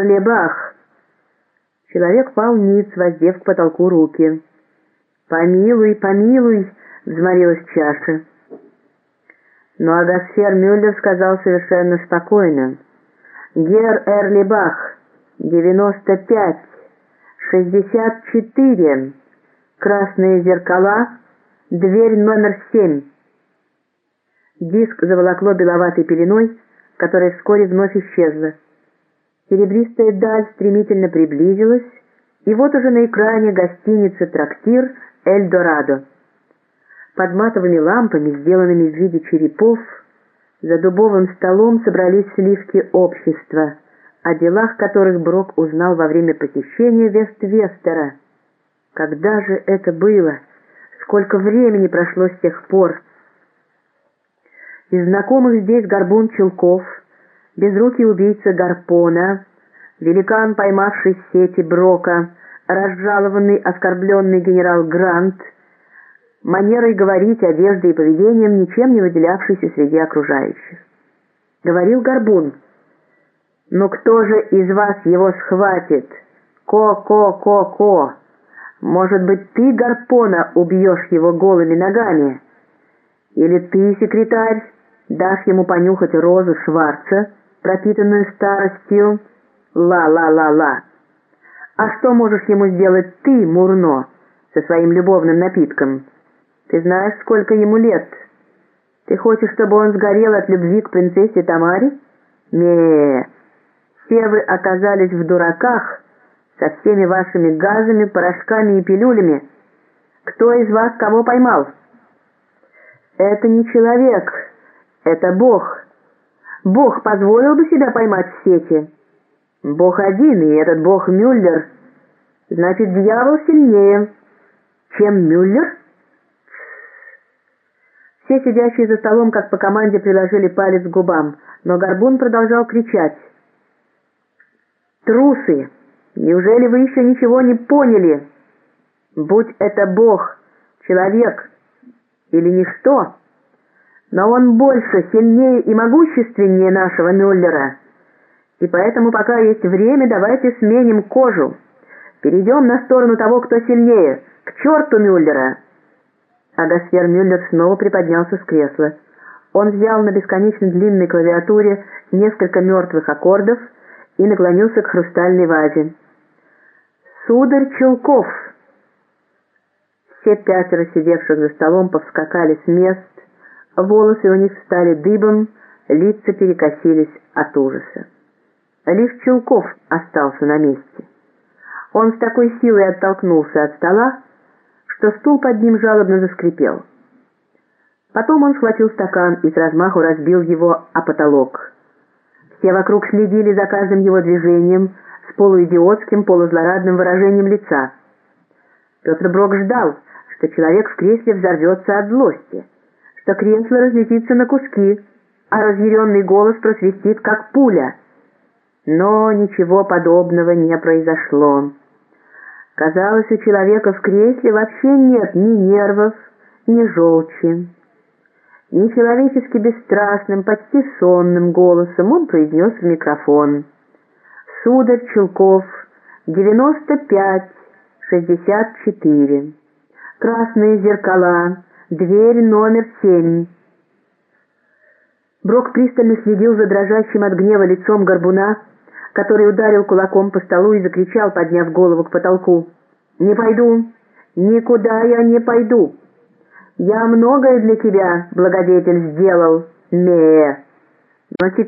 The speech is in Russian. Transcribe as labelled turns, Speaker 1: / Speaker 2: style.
Speaker 1: Эрлебах!» Человек пал ниц, воздев к потолку руки. «Помилуй, помилуй!» — взмолилась чаша. Но Агасфер Мюллер сказал совершенно спокойно. «Гер Эрлибах, 95, 64, красные зеркала, дверь номер 7». Диск заволокло беловатой пеленой, которая вскоре вновь исчезла. Серебристая даль стремительно приблизилась, и вот уже на экране гостиница «Трактир Эльдорадо». Под матовыми лампами, сделанными в виде черепов, за дубовым столом собрались сливки общества, о делах которых Брок узнал во время посещения Вест-Вестера. Когда же это было? Сколько времени прошло с тех пор? Из знакомых здесь горбун Челков — безрукий убийца Гарпона, великан, поймавший сети Брока, разжалованный оскорбленный генерал Грант, манерой говорить, одеждой и поведением, ничем не выделявшийся среди окружающих. Говорил Горбун, «Но кто же из вас его схватит? Ко-ко-ко-ко! Может быть, ты, Гарпона, убьешь его голыми ногами? Или ты, секретарь, дашь ему понюхать розу Шварца?» пропитанную старостью, ла-ла-ла-ла. А что можешь ему сделать ты, Мурно, со своим любовным напитком? Ты знаешь, сколько ему лет? Ты хочешь, чтобы он сгорел от любви к принцессе Тамаре? не все вы оказались в дураках со всеми вашими газами, порошками и пилюлями. Кто из вас кого поймал? Это не человек, это Бог». Бог позволил бы себя поймать в сети? Бог один, и этот Бог Мюллер. Значит, дьявол сильнее. Чем Мюллер? Все сидящие за столом, как по команде, приложили палец к губам, но Горбун продолжал кричать. «Трусы! Неужели вы еще ничего не поняли? Будь это Бог, человек или ничто!» Но он больше, сильнее и могущественнее нашего Мюллера. И поэтому, пока есть время, давайте сменим кожу. Перейдем на сторону того, кто сильнее. К черту Мюллера!» Агасфер Мюллер снова приподнялся с кресла. Он взял на бесконечно длинной клавиатуре несколько мертвых аккордов и наклонился к хрустальной вазе. «Сударь Челков!» Все пятеро сидевших за столом повскакали с мест, Волосы у них стали дыбом, лица перекосились от ужаса. Лишь Челков остался на месте. Он с такой силой оттолкнулся от стола, что стул под ним жалобно заскрипел. Потом он схватил стакан и с размаху разбил его о потолок. Все вокруг следили за каждым его движением с полуидиотским, полузлорадным выражением лица. Петр Брок ждал, что человек в кресле взорвется от злости что кресло разлетится на куски, а разъяренный голос просвистит, как пуля. Но ничего подобного не произошло. Казалось, у человека в кресле вообще нет ни нервов, ни желчи. Нечеловечески бесстрастным, почти сонным голосом он произнес в микрофон. «Сударь Челков, 95-64. Красные зеркала». Дверь номер семь. Брок пристально следил за дрожащим от гнева лицом горбуна, который ударил кулаком по столу и закричал, подняв голову к потолку. «Не пойду! Никуда я не пойду! Я многое для тебя, благодетель, сделал, Мея, но теперь